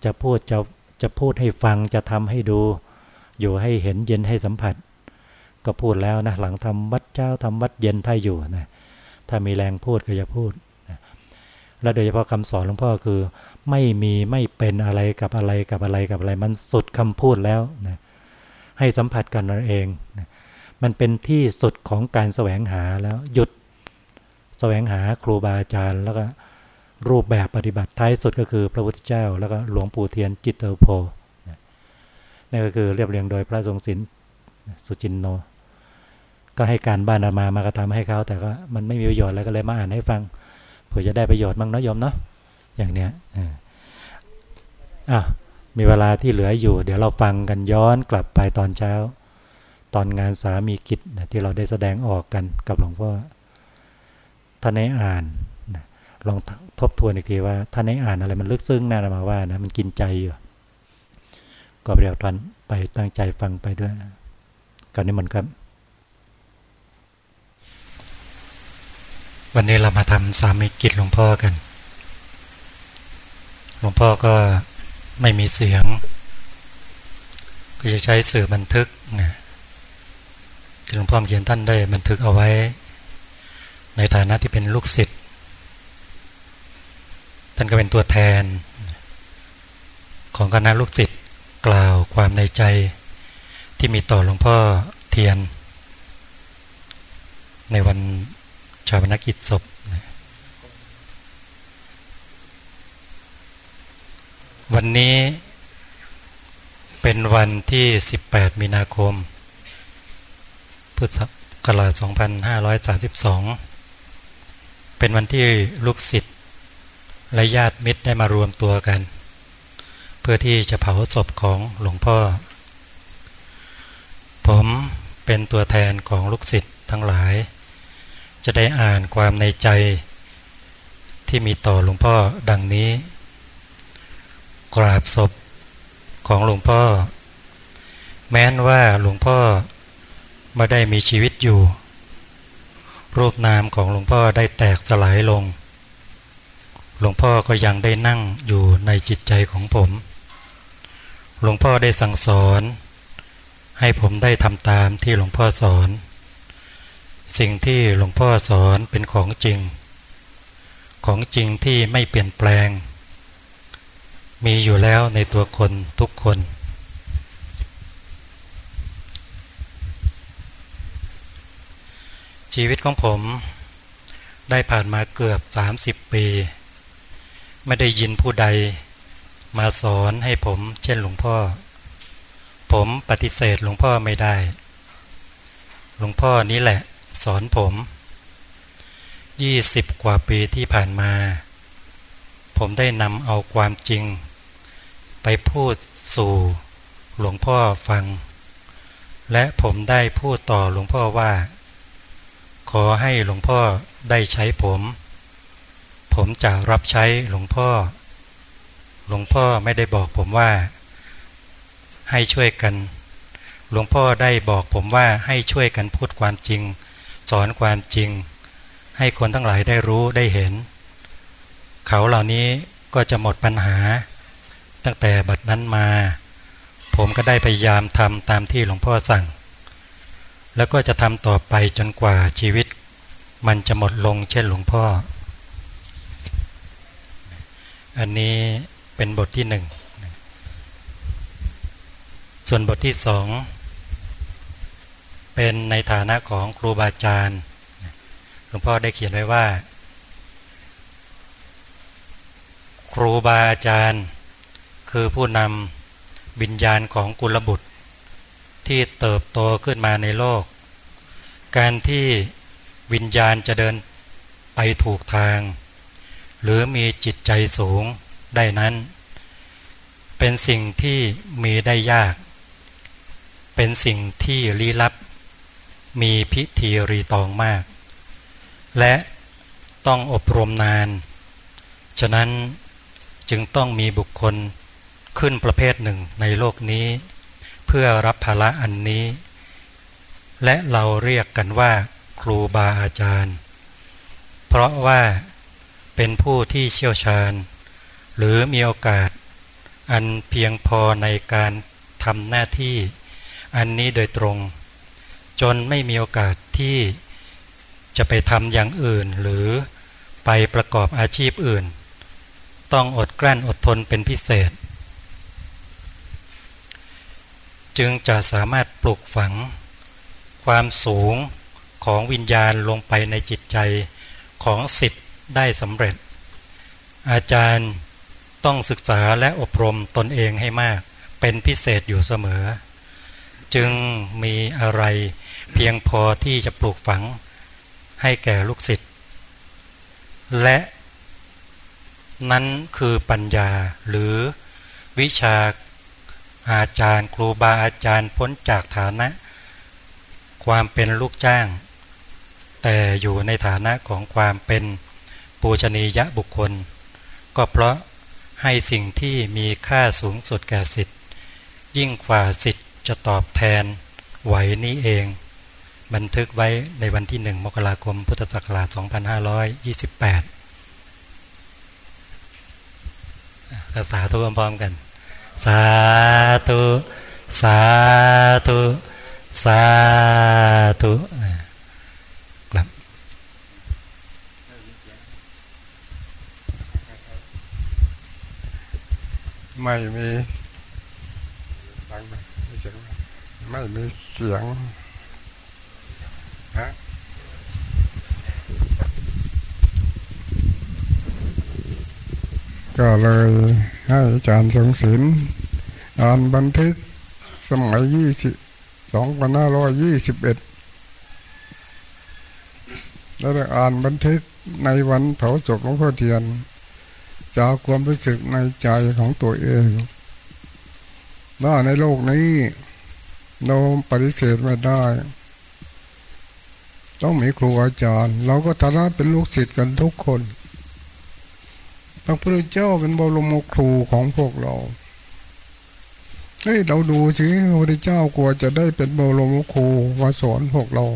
จะพูดจะจะพูดให้ฟังจะทำให้ดู อยู่ให้เห็นเย็นให้สัมผัส ก็พูดแล้วนะหลังทำวัดเจ้าทำวัดเย็นถ้าอยู่นะถ้ามีแรงพูดก็จะพูดนะและโดยเฉพาะคำสอนหลวงพ่อคือ ไม่มีไม่เป็นอะไรกับอะไรกับอะไรกับอะไร มันสุดคำพูดแล้วนะให้สัมผัสกันเราเองนะ มันเป็นที่สุดของการแสวงหาแล้วหยุดแสวงหาครูบาอาจารย์ แล้วก็รูปแบบปฏิบัติท้ายสุดก็คือพระพุทธเจ้า แล้วก็หลวงปู่เทียนจิตเตอร์โพนี่ก็คือเรียบเรียงโดยพระทรงศิลป์สุจินโน ก็ให้การบ้านอามามากระทำให้เขา แต่ก็มันไม่มีประโยชน์แล้วก็เลยมาอ่านให้ฟังเผื่อจะได้ประโยชน์มั้งนะโยมเนาะอย่างเนี้ยอะมีเวลาที่เหลืออยู่ เดี๋ยวเราฟังกันย้อนกลับไปตอนเช้า ตอนงานสามีกิจนะที่เราได้แสดงออกกันกับหลวงพ่อท่านให้อ่านนะลองทบทวนอีกทีว่าท่านให้อ่านอะไรมันลึกซึ้งน่ามาว่านะมันกินใจอยู่ก็เรียกทันไปตั้งใจฟังไปด้วยกันนี้มันครับวันนี้เรามาทำสามีกิจหลวงพ่อกัน หลวงพ่อก็ไม่มีเสียง ก็จะใช้สื่อบันทึกนะ หลวงพ่อเขียนท่านได้บันทึกเอาไว้ ในฐานะที่เป็นลูกศิษย์ท่านก็เป็นตัวแทน ของคณะลูกศิษย์กล่าวความในใจที่มีต่อหลวงพ่อเทียน ในวันชาวนกิจศพวันนี้เป็นวันที่ 18 มีนาคม พุทธศักราช2532 เป็นวันที่ลูกศิษย์และญาติมิตรได้มารวมตัวกัน เพื่อที่จะเผาศพของหลวงพ่อ ผมเป็นตัวแทนของลูกศิษย์ทั้งหลาย จะได้อ่านความในใจที่มีต่อหลวงพ่อดังนี้ กราบศพของหลวงพ่อ แม้นว่าหลวงพ่อ ไม่ได้มีชีวิตอยู่ รูปนามของหลวงพ่อได้แตกสลายลง หลวงพ่อก็ยังได้นั่งอยู่ในจิตใจของผม หลวงพ่อได้สั่งสอน ให้ผมได้ทำตามที่หลวงพ่อสอน สิ่งที่หลวงพ่อสอนเป็นของจริง ของจริงที่ไม่เปลี่ยนแปลง มีอยู่แล้วในตัวคนทุกคน ชีวิตของผมได้ผ่านมาเกือบ 30 ปี ไม่ได้ยินผู้ใดมาสอนให้ผมเช่นหลวงพ่อ ผมปฏิเสธหลวงพ่อไม่ได้ หลวงพ่อนี้แหละสอนผม 20 กว่าปีที่ผ่านมา ผมได้นำเอาความจริง ไปพูดสู่หลวงพ่อฟัง และผมได้พูดต่อหลวงพ่อว่า ขอให้หลวงพ่อได้ใช้ผม ผมจะรับใช้หลวงพ่อ หลวงพ่อไม่ได้บอกผมว่า ให้ช่วยกัน หลวงพ่อได้บอกผมว่าให้ช่วยกันพูดความจริง สอนความจริง ให้คนทั้งหลายได้รู้ได้เห็น เขาเหล่านี้ก็จะหมดปัญหา ตั้งแต่บัดนั้นมา ผมก็ได้พยายามทำตามที่หลวงพ่อสั่ง แล้วก็จะทำต่อไปจนกว่าชีวิต มันจะหมดลงเช่นหลวงพ่อ อันนี้เป็นบทที่หนึ่ง ส่วนบทที่สองเป็นในฐานะของครูบาอาจารย์หลวงพ่อได้เขียนไว้ว่า ครูบาอาจารย์ คือผู้นำวิญญาณของกุลบุตร ที่เติบโตขึ้นมาในโลก การที่วิญญาณจะเดินไปถูกทาง หรือมีจิตใจสูงได้นั้น เป็นสิ่งที่มีได้ยาก เป็นสิ่งที่ลี้ลับ มีพิธีรีตองมาก และต้องอบรมนาน ฉะนั้นจึงต้องมีบุคคลขึ้นประเภทหนึ่งในโลกนี้ เพื่อรับภาระอันนี้ และเราเรียกกันว่า ครูบาอาจารย์ เพราะว่าเป็นผู้ที่เชี่ยวชาญ หรือมีโอกาส อันเพียงพอในการทำหน้าที่ อันนี้โดยตรง จนไม่มีโอกาสที่จะไปทำอย่างอื่นหรือไปประกอบอาชีพอื่น ต้องอดกลั้นอดทนเป็นพิเศษ จึงจะสามารถปลูกฝัง ความสูงของวิญญาณลงไปในจิตใจของสิทธิ์ได้สำเร็จ อาจารย์ต้องศึกษาและอบรมตนเองให้มากเป็นพิเศษอยู่เสมอ จึงมีอะไรเพียงพอที่จะปลูกฝังให้แก่ลูกศิษย์และนั้นคือปัญญาหรือวิชา อาจารย์ครูบาอาจารย์พ้นจากฐานะ ความเป็นลูกจ้าง แต่อยู่ในฐานะของความเป็นปูชนียบุคคล ก็เพราะให้สิ่งที่มีค่าสูงสุดแก่สิทธิ์ยิ่งกว่าสิทธิ์จะตอบแทนไหวนี้เอง บันทึกไว้ในวันที่หนึ่งมกราคมพุทธศักราช 2528กสาธุพร้อมกัน สาธุสาธุสาธุครับไม่มีฟังไหมเสียงไม่มีเสียงฮะก็เลย ให้อาจารย์ทรงศิลป์อ่านบันทึกสมัยยี่สิบสองพันห้าร้อยยี่สิบเอ็ดแล้วได้อ่านบันทึกในวันเผาศพหลวงพ่อเทียน จากความรู้สึกในใจของตัวเองว่าในโลกนี้เราปฏิเสธไม่ได้ ต้องมีครูอาจารย์ เราก็ฐานะเป็นลูกศิษย์กันทุกคน พระพุทธเจ้าเป็นบรมครูของพวกเราเฮ้ยเราดูสิพระพุทธเจ้ากลัวจะได้เป็นบรมครูมาสอนพวกเรา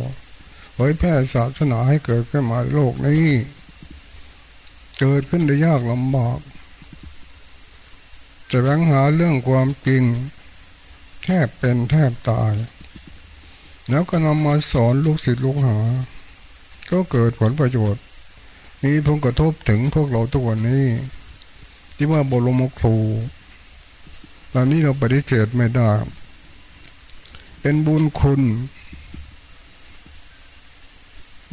เผยแพร่ศาสนาให้เกิดขึ้นมาโลกนี้เกิดขึ้นได้ยากลำบากจะแบ่งหาเรื่องความจริงแทบเป็นแทบตาย แล้วก็นำมาสอนลูกศิษย์ลูกหา ก็เกิดผลประโยชน์ มีผลกระทบถึงพวกเราตัวนี้ ที่ว่าบรมครูตอนนี้เราปฏิเสธไม่ได้ เป็นบุญคุณ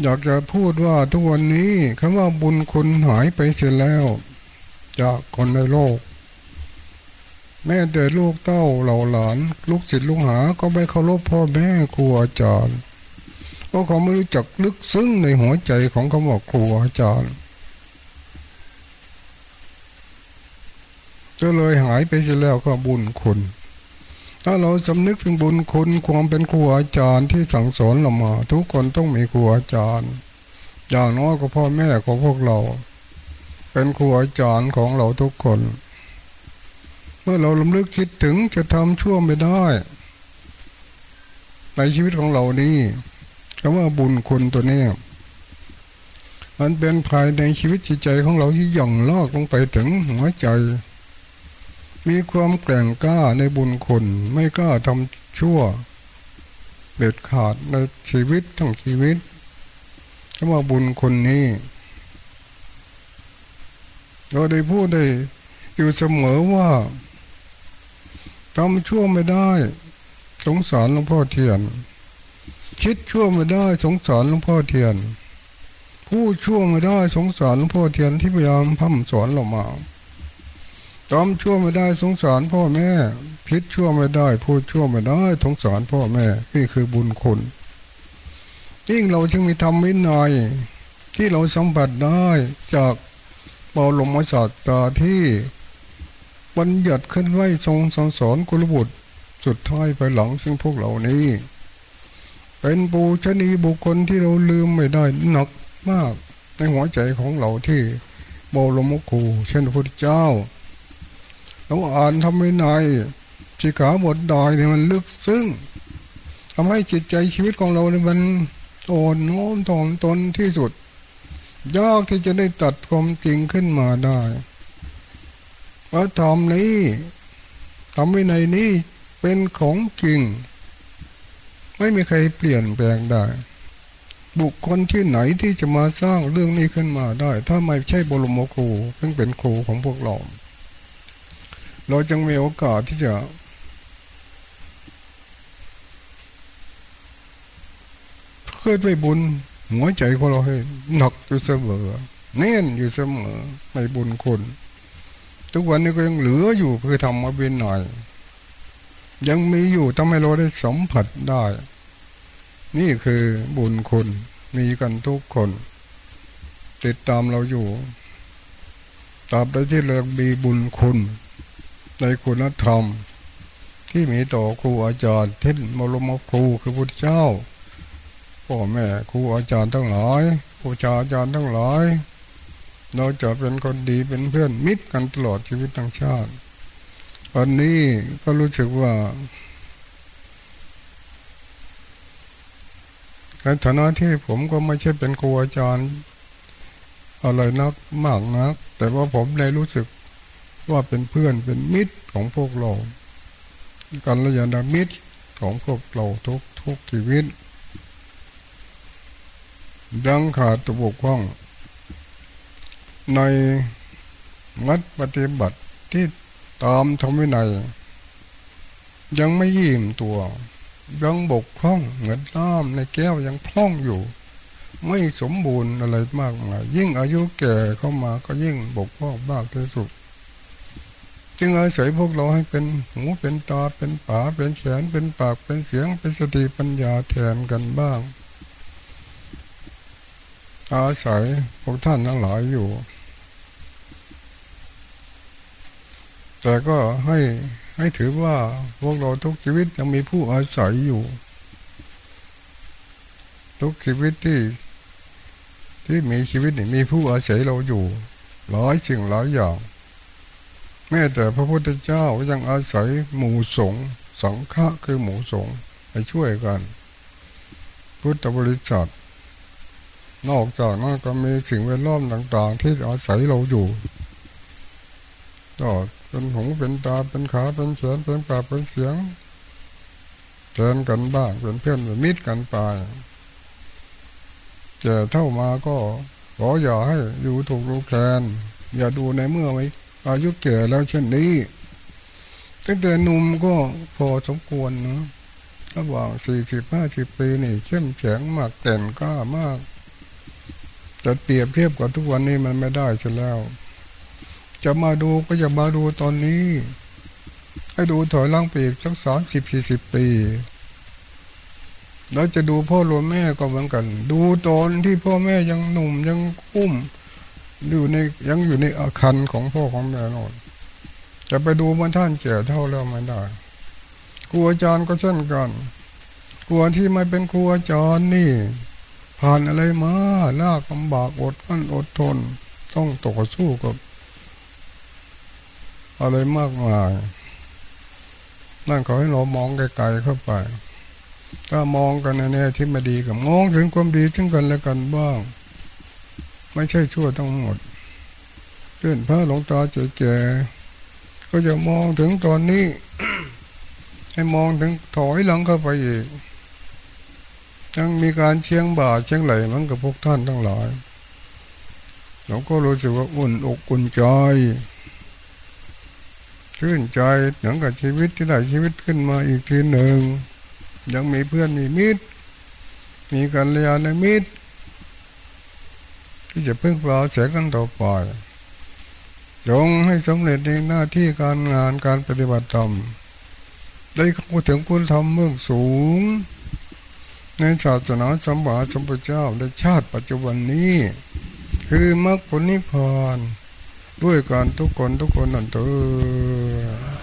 อยากจะพูดว่าทุกวันนี้คำว่าบุญคุณหายไปเสียแล้ว จากคนในโลก แม่แต่ลูกเต้าเหล่าหลาน ลูกศิษย์ลูกหาก็ไม่เคารพพ่อแม่ครูอาจารย์ ราะเขาไม่รู้จักลึกซึ้งในหัวใจของคำว่าครูอาจารย์ก็เลยหายไปเสียแล้วก็บุญคุณ ถ้าเราสำนึกถึงบุญคุณความเป็นครูอาจารย์ที่สั่งสอนเรามา ทุกคนต้องมีครูอาจารย์ อย่างน้อยก็พ่อแม่ของพวกเรา เป็นครูอาจารย์ของเราทุกคน เมื่อเราลำลึกคิดถึงจะทำชั่วไม่ได้ ในชีวิตของเรานี้ คำว่าบุญคุณตัวนี้มันเป็นภายในชีวิตจิตใจของเราที่หย่องลอกลงไปถึงหัวใจ มีความแกร่งกล้าในบุญคุณไม่กล้าทำชั่วเด็ดขาดในชีวิตทั้งชีวิตคำว่าบุญคนนี้เราได้พูดได้อยู่เสมอว่าทำชั่วไม่ได้ สงสารหลวงพ่อเทียน คิดชั่วไม่ได้สงสารหลวงพ่อเทียนพูดชั่วไม่ได้สงสารหลวงพ่อเทียนที่พยายามพัฒสอนเรามาทำชั่วไม่ได้สงสารพ่อแม่พิษชั่วไม่ได้พูดชั่วไม่ได้สงสารพ่อแม่นี่คือบุญคุณยิ่งเราจึงมีธรรมวินัยที่เราสัมผัสได้จากบาลมศาสตราที่บัญญัติขึ้นไว้ทรงสอนสอนกุลบุตรสุดท้ายไปหลังซึ่งพวกเหล่านี้ เป็นปูชนีบุคคลที่เราลืมไม่ได้หนักมากในหัวใจของเราที่บรมครูเช่นพระเจ้าเราอ่านทำไม่นายสิขาบทดอยเนี่ยมันลึกซึ้งทำให้จิตใจชีวิตของเราเนี่ยมันอ่อนโน้มถ่อมตนที่สุด ยากที่จะได้ตัดความจริงขึ้นมาได้ว่าทำนี้ทำไม่ในนี้เป็นของจริง ไม่มีใครเปลี่ยนแปลงได้ บุคคลที่ไหนที่จะมาสร้างเรื่องนี้ขึ้นมาได้ ถ้าไม่ใช่บรมครูเพิ่งเป็นครูของพวกเรา เราจึงมีโอกาสที่จะ เคลื่อนไปบุญหัวใจของเราให้หนักอยู่เสมอเน้นอยู่เสมอในบุญคุณ ทุกวันนี้ก็ยังเหลืออยู่คือทำมาเป็นหน่อย ยังมีอยู่ทำให้เราได้สัมผัสได้ นี่คือบุญคุณมีกันทุกคน ติดตามเราอยู่ตราบใดที่เรามีบุญคุณ ในคุณธรรม ที่มีต่อครูอาจารย์ที่มรมครูคือพุทธเจ้าพ่อแม่ครูอาจารย์ทั้งหลายครูอาจารย์ทั้งหลายเราจะเป็นคนดีเป็นเพื่อนมิตรกันตลอดชีวิตทั้งชาติ วันนี้ก็รู้สึกว่าในฐานะที่ผมก็ไม่ใช่เป็นครูอาจารย์อะไรนักมากนัก แต่ว่าผมได้รู้สึกว่าเป็นเพื่อนเป็นมิตรของพวกเราการระยามิตรของพวกเราทุกทุกชีวิต ดังขาดตัวบกพร่อง ในมัดปฏิบัติที่ ตามทำวินัย ยังไม่ยิ้มตัว ยังบกพร่องเหมือนน้ำในแก้วยังพร่องอยู่ ไม่สมบูรณ์อะไรมากมายยิ่งอายุแก่เข้ามาก็ยิ่งบกพร่องมากที่สุดจึงอาศัยพวกเราให้เป็นหูเป็นตาเป็นปาเป็นแขนเป็นปากเป็นเสียงเป็นสติปัญญาแทนกันบ้าง อาศัยพวกท่านทั้งหลายอยู่ แต่ก็ให้ให้ถือว่าพวกเราทุกชีวิตยังมีผู้อาศัยอยู่ ทุกชีวิตที่ ที่มีชีวิตนี่มีผู้อาศัยเราอยู่หลายสิ่งหลายอย่างแม้แต่พระพุทธเจ้ายังอาศัยหมู่สงฆ์สังฆะคือหมู่สงฆ์ให้ช่วยกัน พุทธบริษัทนอกจากนั้นก็มีสิ่งแวดล้อมต่าง ๆ ที่อาศัยเราอยู่ก็ เป็นหูเป็นตาเป็นขาเป็นแขนเป็นปากเป็นเสียงแทนกันบ้างเป็นเพื่อนเป็นมิตรกันไปแก่เท่ามาก็ขออย่าให้อยู่ถูกรูแคลนอย่าดูในเมื่อไว้อายุแก่แล้วเช่นนี้ตั้งแต่หนุ่มก็พอสมควรนะระหว่างสี่สิบห้าสิบปีนี่เข้มแข็งมากแก่นก้ามากจะเปรียบเทียบกับทุกวันนี้มันไม่ได้เสียแล้ว จะมาดูก็จะมาดูตอนนี้ ให้ดูถอยล่างไปอีกสักสามสิบสี่สิบปีเราจะดูพ่อหลวงแม่ก็เหมือนกัน ดูตอนที่พ่อแม่ยังหนุ่มยังคุ้มอยู่ในยังอยู่ในอาคันของพ่อของแม่นอนจะไปดูมันท่านแก่เท่าแล้วไม่ได้ครูอาจารย์ก็เช่นกันครูที่ไม่เป็นครูอาจารย์นี่ ผ่านอะไรมาลากลำบากอดกั้นอดทน ต้องต่อสู้กับ อะไรมากมาย นั่นขอให้เรามองไกลๆเข้าไป ถ้ามองกันในแง่ที่ไม่ดีกับมองถึงความดีทั้งกันและกันบ้าง ไม่ใช่ชั่วทั้งหมดเช่อนพระหลวงตาเจ๋ๆก็จะมองถึงตอนนี้ ให้มองถึงถอยหลังเข้าไปอีกยังมีการเชียงบ่าเชียงไหลมันกับพวกท่านทั้งหลายเราก็รู้สึกว่าอุ่นอกอุ่นใจ ชื่นใจหมือนกับชีวิตที่ได้ชีวิตขึ้นมาอีกทีหนึ่ง ยังมีเพื่อนมีมิตร มีกันเลียในมิตร ที่จะพึ่งพาเสียกันต่อไปจงให้สำเร็จในหน้าที่การงานการปฏิบัติธรรมได้เข้าถึงคุณธรรมเมืองสูง ในศาสนาสัมมาสัมพุทธเจ้าในชาติปัจจุบันนี้ คือมรรคผลนิพพาน ด้วยการทุกคนทุกคนนั่นเถอ